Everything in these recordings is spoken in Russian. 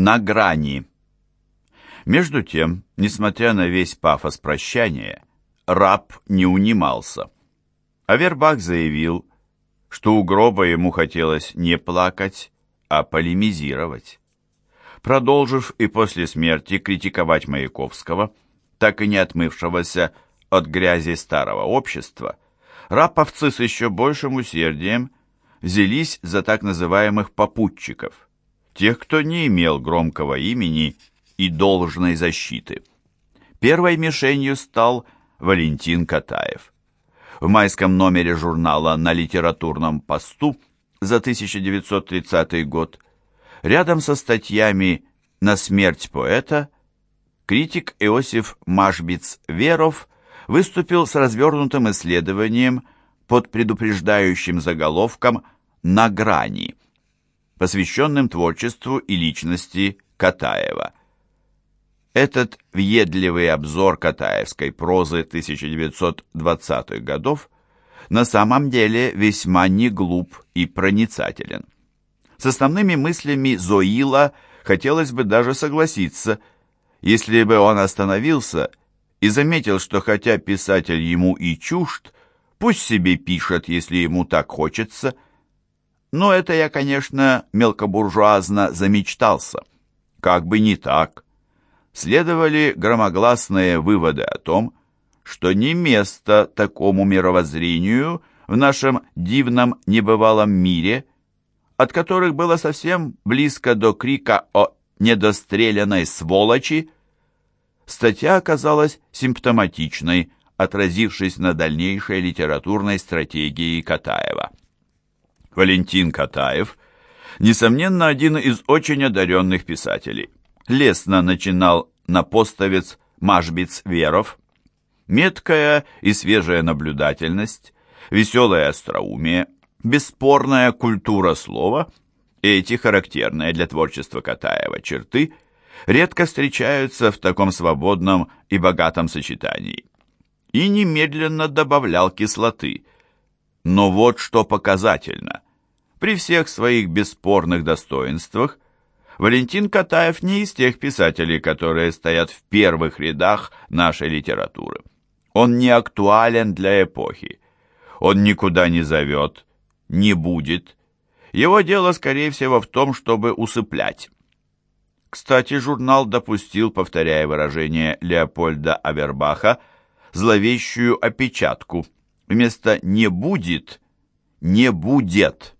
На грани. Между тем, несмотря на весь пафос прощания, раб не унимался. Авербах заявил, что у гроба ему хотелось не плакать, а полемизировать. Продолжив и после смерти критиковать Маяковского, так и не отмывшегося от грязи старого общества, раповцы с еще большим усердием взялись за так называемых попутчиков, тех, кто не имел громкого имени и должной защиты. Первой мишенью стал Валентин Катаев. В майском номере журнала «На литературном посту» за 1930 год рядом со статьями «На смерть поэта» критик Иосиф Машбиц-Веров выступил с развернутым исследованием под предупреждающим заголовком «На грани», посвященным творчеству и личности Катаева. Этот въедливый обзор катаевской прозы 1920-х годов на самом деле весьма не глуп и проницателен. С основными мыслями Зоила хотелось бы даже согласиться, если бы он остановился и заметил, что хотя писатель ему и чужд, пусть себе пишет, если ему так хочется. Но это я, конечно, мелкобуржуазно замечтался. Как бы не так следовали громогласные выводы о том, что не место такому мировоззрению в нашем дивном небывалом мире, от которых было совсем близко до крика о недостреленной сволочи, статья оказалась симптоматичной, отразившись на дальнейшей литературной стратегии Катаева. Валентин Катаев, несомненно, один из очень одаренных писателей лестно начинал на поставец Машбиц Веров. Меткая и свежая наблюдательность, веселое остроумие, бесспорная культура слова – эти характерные для творчества Катаева черты редко встречаются в таком свободном и богатом сочетании. И немедленно добавлял кислоты. Но вот что показательно. При всех своих бесспорных достоинствах – Валентин Катаев не из тех писателей, которые стоят в первых рядах нашей литературы. Он не актуален для эпохи. Он никуда не зовет, не будет. Его дело, скорее всего, в том, чтобы усыплять. Кстати, журнал допустил, повторяя выражение Леопольда Авербаха, зловещую опечатку. Вместо «не будет» «не будет».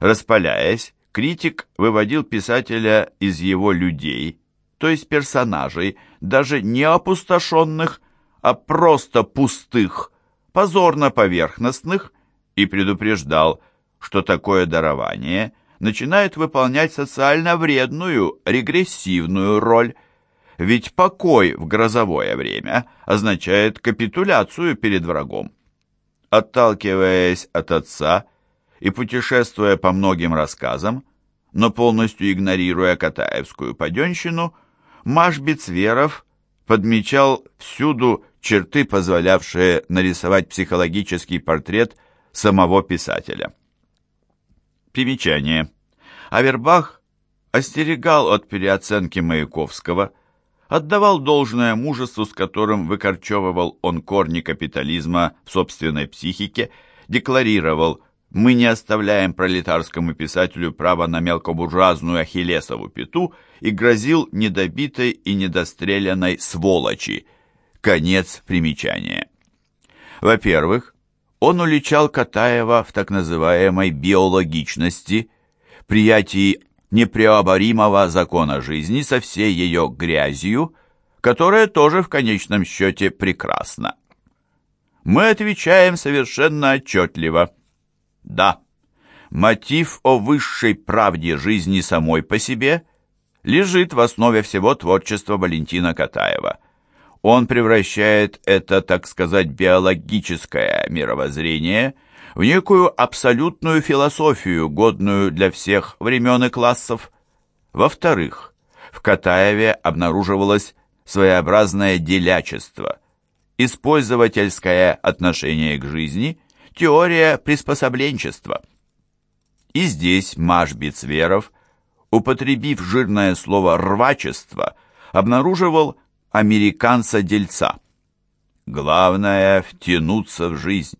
Распаляясь, Критик выводил писателя из его людей, то есть персонажей, даже не опустошенных, а просто пустых, позорно поверхностных, и предупреждал, что такое дарование начинает выполнять социально вредную, регрессивную роль, ведь покой в грозовое время означает капитуляцию перед врагом. Отталкиваясь от отца, и путешествуя по многим рассказам, но полностью игнорируя Катаевскую паденщину, Машбиц Веров подмечал всюду черты, позволявшие нарисовать психологический портрет самого писателя. Примечание. Авербах остерегал от переоценки Маяковского, отдавал должное мужеству, с которым выкорчевывал он корни капитализма в собственной психике, декларировал мы не оставляем пролетарскому писателю право на мелкобуржуазную ахиллесову пяту и грозил недобитой и недостреленной сволочи. Конец примечания. Во-первых, он уличал Катаева в так называемой биологичности, приятии непреоборимого закона жизни со всей ее грязью, которая тоже в конечном счете прекрасна. Мы отвечаем совершенно отчетливо – да, мотив о высшей правде жизни самой по себе лежит в основе всего творчества Валентина Катаева. Он превращает это, так сказать, биологическое мировоззрение в некую абсолютную философию, годную для всех времен и классов. Во-вторых, в Катаеве обнаруживалось своеобразное делячество, использовательское отношение к жизни – теория приспособленчества. И здесь Машбиц-Веров употребив жирное слово «рвачество», обнаруживал американца-дельца. Главное — втянуться в жизнь,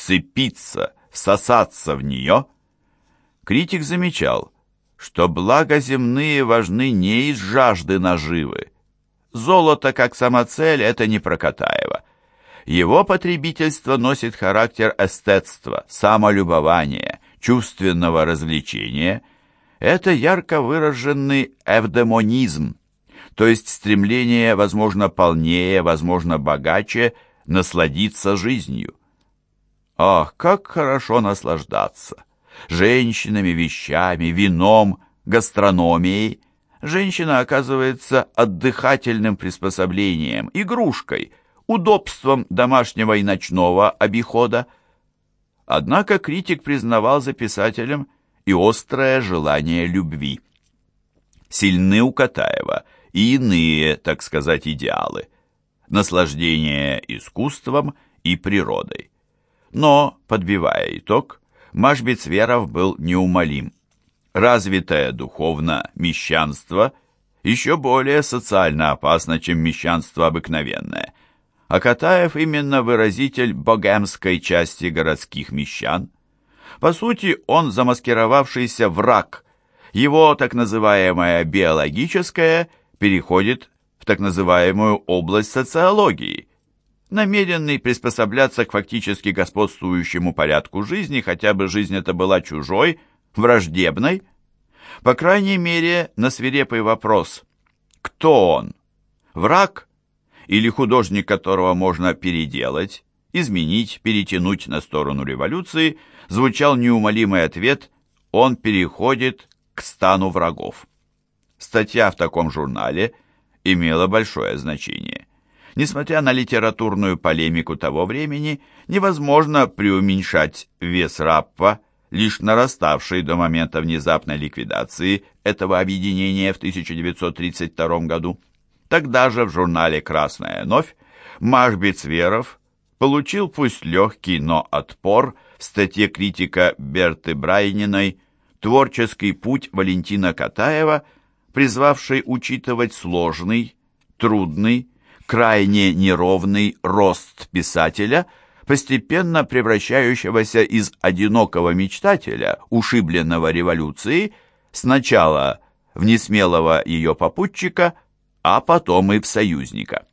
вцепиться, всосаться в нее. Критик замечал, что блага земные важны не из жажды наживы. Золото как самоцель — это не Прокатаева. Его потребительство носит характер эстетства, самолюбования, чувственного развлечения. Это ярко выраженный эвдемонизм, то есть стремление, возможно, полнее, возможно, богаче, насладиться жизнью. Ах, как хорошо наслаждаться! Женщинами, вещами, вином, гастрономией. Женщина оказывается отдыхательным приспособлением, игрушкой, удобством домашнего и ночного обихода. Однако критик признавал за писателем и острое желание любви. Сильны у Катаева – и иные, так сказать, идеалы. Наслаждение искусством и природой. Но, подбивая итог, Машбецверов был неумолим. Развитое духовно мещанство еще более социально опасно, чем мещанство обыкновенное. А Катаев именно выразитель богемской части городских мещан. По сути, он замаскировавшийся враг. Его так называемое биологическое – переходит в так называемую область социологии, намеренный приспосабляться к фактически господствующему порядку жизни, хотя бы жизнь эта была чужой, враждебной. По крайней мере, на свирепый вопрос «Кто он? Враг? Или художник, которого можно переделать, изменить, перетянуть на сторону революции?» звучал неумолимый ответ «Он переходит к стану врагов». Статья в таком журнале имела большое значение. Несмотря на литературную полемику того времени, невозможно преуменьшать вес Раппа, лишь нараставший до момента внезапной ликвидации этого объединения в 1932 году. Тогда же в журнале «Красная новь» Машбец Веров получил пусть легкий, но отпор в статье критика Берты Брайниной «Творческий путь Валентина Катаева» призвавшей учитывать сложный, трудный, крайне неровный рост писателя, постепенно превращающегося из одинокого мечтателя, ушибленного революцией, сначала в несмелого ее попутчика, а потом и в союзника.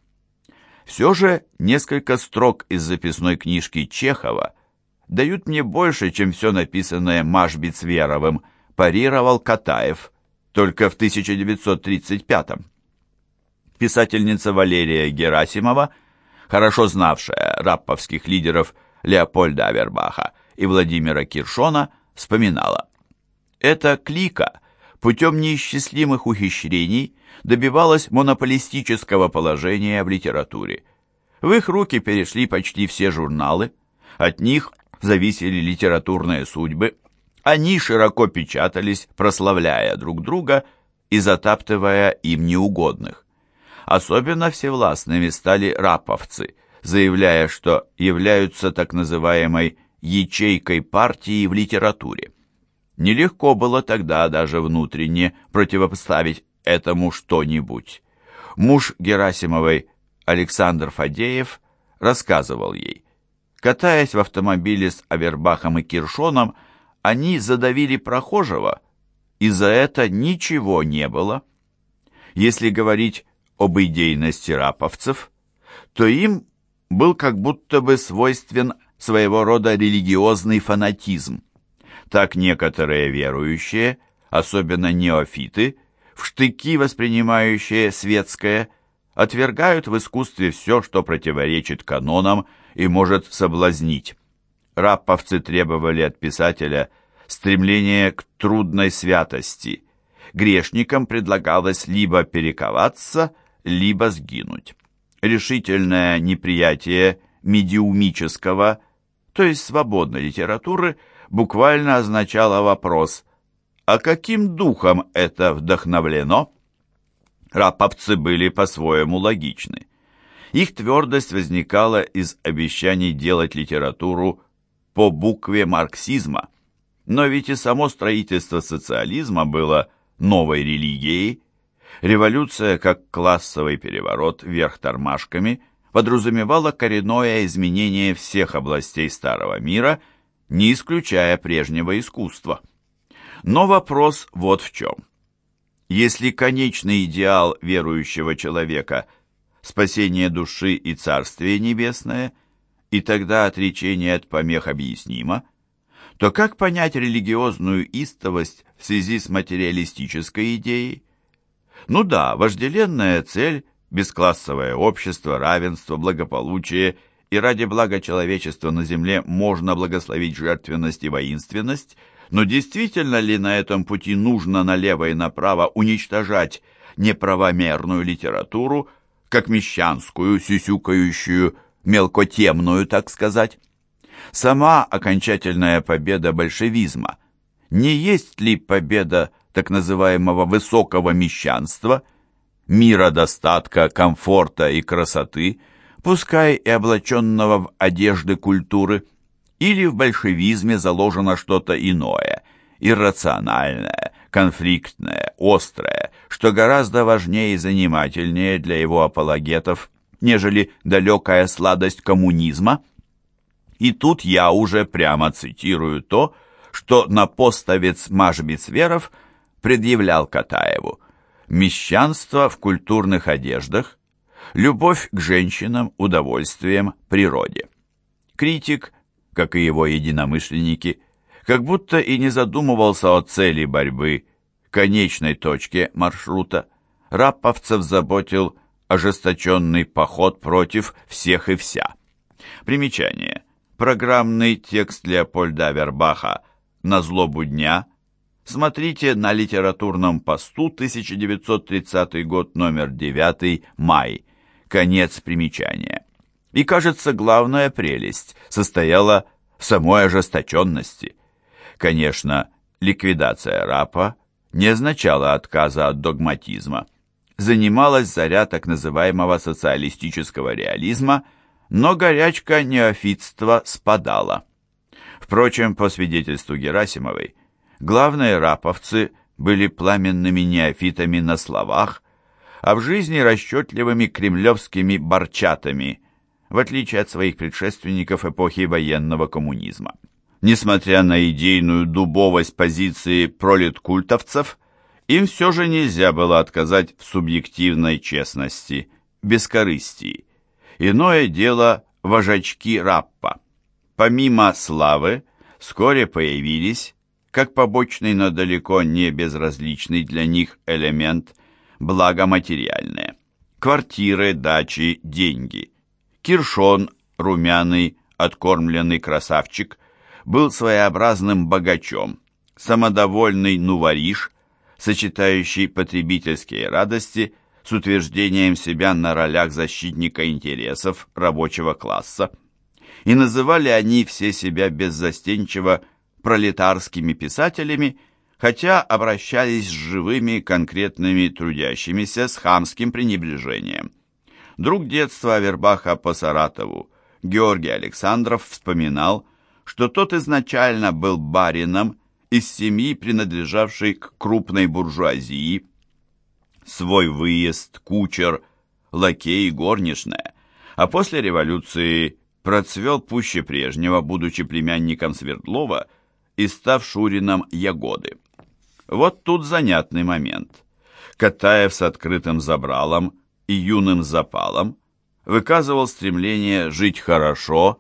Все же несколько строк из записной книжки Чехова дают мне больше, чем все написанное Машбицверовым, парировал Катаев – только в 1935 -м. Писательница Валерия Герасимова, хорошо знавшая рапповских лидеров Леопольда Авербаха и Владимира Киршона, вспоминала. Эта клика путем неисчислимых ухищрений добивалась монополистического положения в литературе. В их руки перешли почти все журналы, от них зависели литературные судьбы они широко печатались, прославляя друг друга и затаптывая им неугодных. Особенно всевластными стали раповцы, заявляя, что являются так называемой ячейкой партии в литературе. Нелегко было тогда даже внутренне противопоставить этому что-нибудь. Муж Герасимовой, Александр Фадеев, рассказывал ей, катаясь в автомобиле с Авербахом и Киршоном, они задавили прохожего, и за это ничего не было. Если говорить об идейности раповцев, то им был как будто бы свойствен своего рода религиозный фанатизм. Так некоторые верующие, особенно неофиты, в штыки воспринимающие светское, отвергают в искусстве все, что противоречит канонам и может соблазнить. Рапповцы требовали от писателя стремление к трудной святости. Грешникам предлагалось либо перековаться, либо сгинуть. Решительное неприятие медиумического, то есть свободной литературы, буквально означало вопрос «А каким духом это вдохновлено?» Раповцы были по-своему логичны. Их твердость возникала из обещаний делать литературу по букве марксизма. Но ведь и само строительство социализма было новой религией. Революция, как классовый переворот вверх тормашками, подразумевала коренное изменение всех областей старого мира, не исключая прежнего искусства. Но вопрос вот в чем. Если конечный идеал верующего человека – спасение души и Царствие Небесное, и тогда отречение от помех объяснимо, то как понять религиозную истовость в связи с материалистической идеей? Ну да, вожделенная цель – бесклассовое общество, равенство, благополучие – и ради блага человечества на земле можно благословить жертвенность и воинственность – но действительно ли на этом пути нужно налево и направо уничтожать неправомерную литературу, как мещанскую, сюсюкающую, мелкотемную, так сказать? Сама окончательная победа большевизма. Не есть ли победа так называемого высокого мещанства, мира достатка, комфорта и красоты, пускай и облаченного в одежды культуры – или в большевизме заложено что-то иное, иррациональное, конфликтное, острое, что гораздо важнее и занимательнее для его апологетов, нежели далекая сладость коммунизма? И тут я уже прямо цитирую то, что напостовец Машбицверов предъявлял Катаеву. Мещанство в культурных одеждах, любовь к женщинам, удовольствием, природе. Критик как и его единомышленники, как будто и не задумывался о цели борьбы, конечной точке маршрута. Рапповцев заботил ожесточенный поход против всех и вся. Примечание. Программный текст Леопольда Вербаха «На злобу дня» смотрите на литературном посту 1930 год, номер 9, май. Конец примечания. И, кажется, главная прелесть состояла в самой ожесточенности. Конечно, ликвидация рапа не означала отказа от догматизма. Занималась заря так называемого социалистического реализма, но горячка неофитства спадала. Впрочем, по свидетельству Герасимовой, главные раповцы были пламенными неофитами на словах, а в жизни расчетливыми кремлевскими борчатами – в отличие от своих предшественников эпохи военного коммунизма. Несмотря на идейную дубовость позиции пролеткультовцев, им все же нельзя было отказать в субъективной честности, бескорыстии. Иное дело вожачки Раппа. Помимо славы, вскоре появились, как побочный, но далеко не безразличный для них элемент, благо материальные. Квартиры, дачи, деньги – Киршон, румяный, откормленный красавчик, был своеобразным богачом, самодовольный нувариш, сочетающий потребительские радости с утверждением себя на ролях защитника интересов рабочего класса. И называли они все себя беззастенчиво пролетарскими писателями, хотя обращались с живыми конкретными трудящимися с хамским пренебрежением. Друг детства Авербаха по Саратову, Георгий Александров, вспоминал, что тот изначально был барином из семьи, принадлежавшей к крупной буржуазии. Свой выезд, кучер, лакей, горничная. А после революции процвел пуще прежнего, будучи племянником Свердлова и став Шурином Ягоды. Вот тут занятный момент. Катаев с открытым забралом и юным запалом выказывал стремление жить хорошо,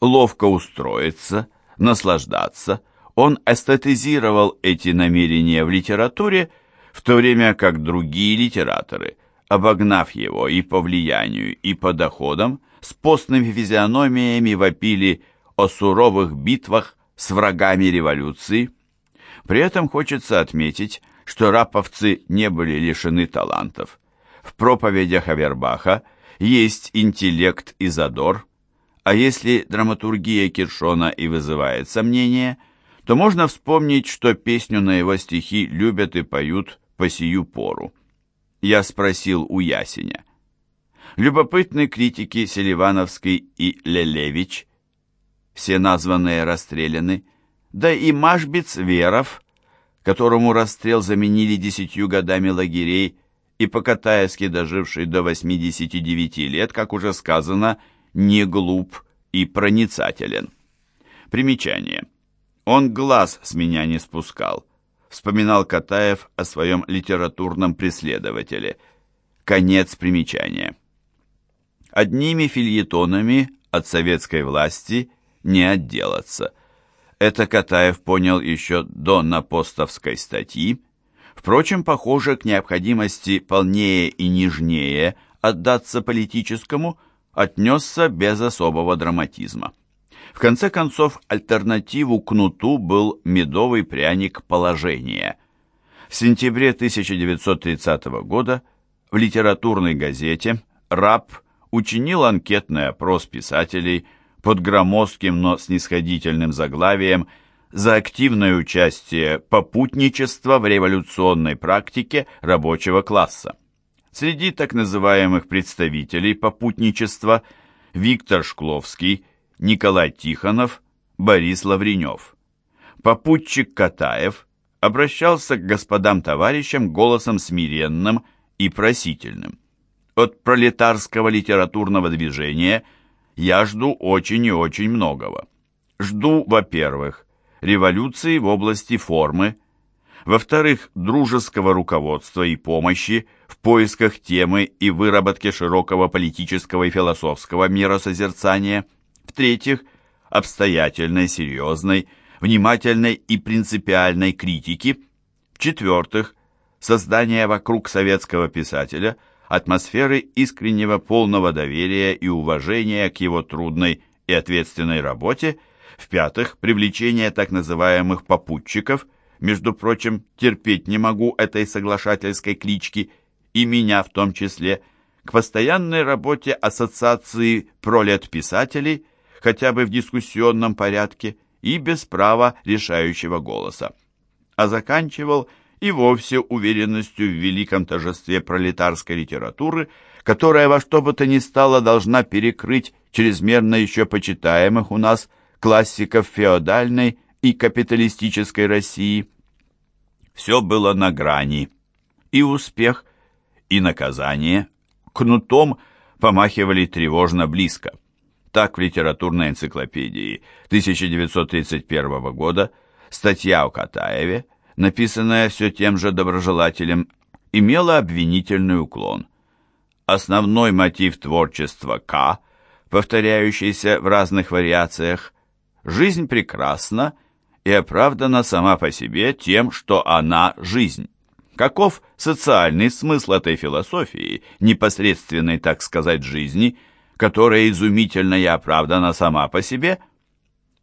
ловко устроиться, наслаждаться. Он эстетизировал эти намерения в литературе, в то время как другие литераторы, обогнав его и по влиянию, и по доходам, с постными физиономиями вопили о суровых битвах с врагами революции. При этом хочется отметить, что раповцы не были лишены талантов. В проповедях Авербаха есть интеллект и задор, а если драматургия Киршона и вызывает сомнения, то можно вспомнить, что песню на его стихи любят и поют по сию пору. Я спросил у Ясеня. Любопытны критики Селивановский и Лелевич, все названные расстреляны, да и Машбиц Веров – которому расстрел заменили десятью годами лагерей, и по-катаевски доживший до 89 лет, как уже сказано, не глуп и проницателен. Примечание. Он глаз с меня не спускал, вспоминал Катаев о своем литературном преследователе. Конец примечания. Одними фильетонами от советской власти не отделаться. Это Катаев понял еще до напостовской статьи. Впрочем, похоже, к необходимости полнее и нежнее отдаться политическому отнесся без особого драматизма. В конце концов, альтернативу кнуту был медовый пряник положения. В сентябре 1930 года в литературной газете «Раб» учинил анкетный опрос писателей под громоздким, но снисходительным заглавием за активное участие попутничества в революционной практике рабочего класса. Среди так называемых представителей попутничества Виктор Шкловский – Николай Тихонов, Борис Лавренев. Попутчик Катаев обращался к господам-товарищам голосом смиренным и просительным. От пролетарского литературного движения я жду очень и очень многого. Жду, во-первых, революции в области формы, во-вторых, дружеского руководства и помощи в поисках темы и выработке широкого политического и философского миросозерцания – в-третьих, обстоятельной, серьезной, внимательной и принципиальной критики. В-четвертых, создание вокруг советского писателя атмосферы искреннего полного доверия и уважения к его трудной и ответственной работе. В-пятых, привлечение так называемых попутчиков, между прочим, терпеть не могу этой соглашательской клички, и меня в том числе, к постоянной работе Ассоциации пролет-писателей – хотя бы в дискуссионном порядке и без права решающего голоса. А заканчивал и вовсе уверенностью в великом торжестве пролетарской литературы, которая во что бы то ни стало должна перекрыть чрезмерно еще почитаемых у нас классиков феодальной и капиталистической России. Все было на грани. И успех, и наказание кнутом помахивали тревожно близко. Так в литературной энциклопедии 1931 года статья о Катаеве, написанная все тем же доброжелателем, имела обвинительный уклон. Основной мотив творчества К, повторяющийся в разных вариациях, «Жизнь прекрасна и оправдана сама по себе тем, что она жизнь». Каков социальный смысл этой философии, непосредственной, так сказать, жизни – которая изумительно и оправдана сама по себе,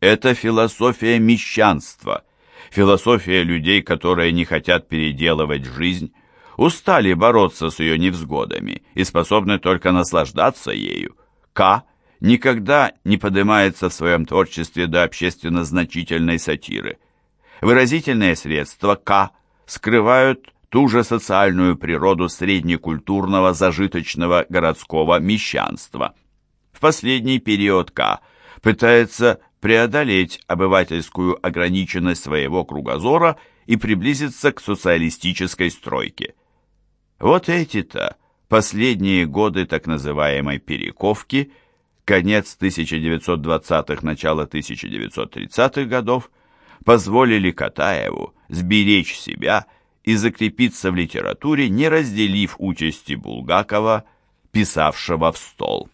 это философия мещанства, философия людей, которые не хотят переделывать жизнь, устали бороться с ее невзгодами и способны только наслаждаться ею. К никогда не поднимается в своем творчестве до общественно значительной сатиры. Выразительные средства К скрывают ту же социальную природу среднекультурного зажиточного городского мещанства – в последний период К пытается преодолеть обывательскую ограниченность своего кругозора и приблизиться к социалистической стройке. Вот эти-то последние годы так называемой «перековки», конец 1920-х, начало 1930-х годов, позволили Катаеву сберечь себя и закрепиться в литературе, не разделив участи Булгакова, писавшего в стол.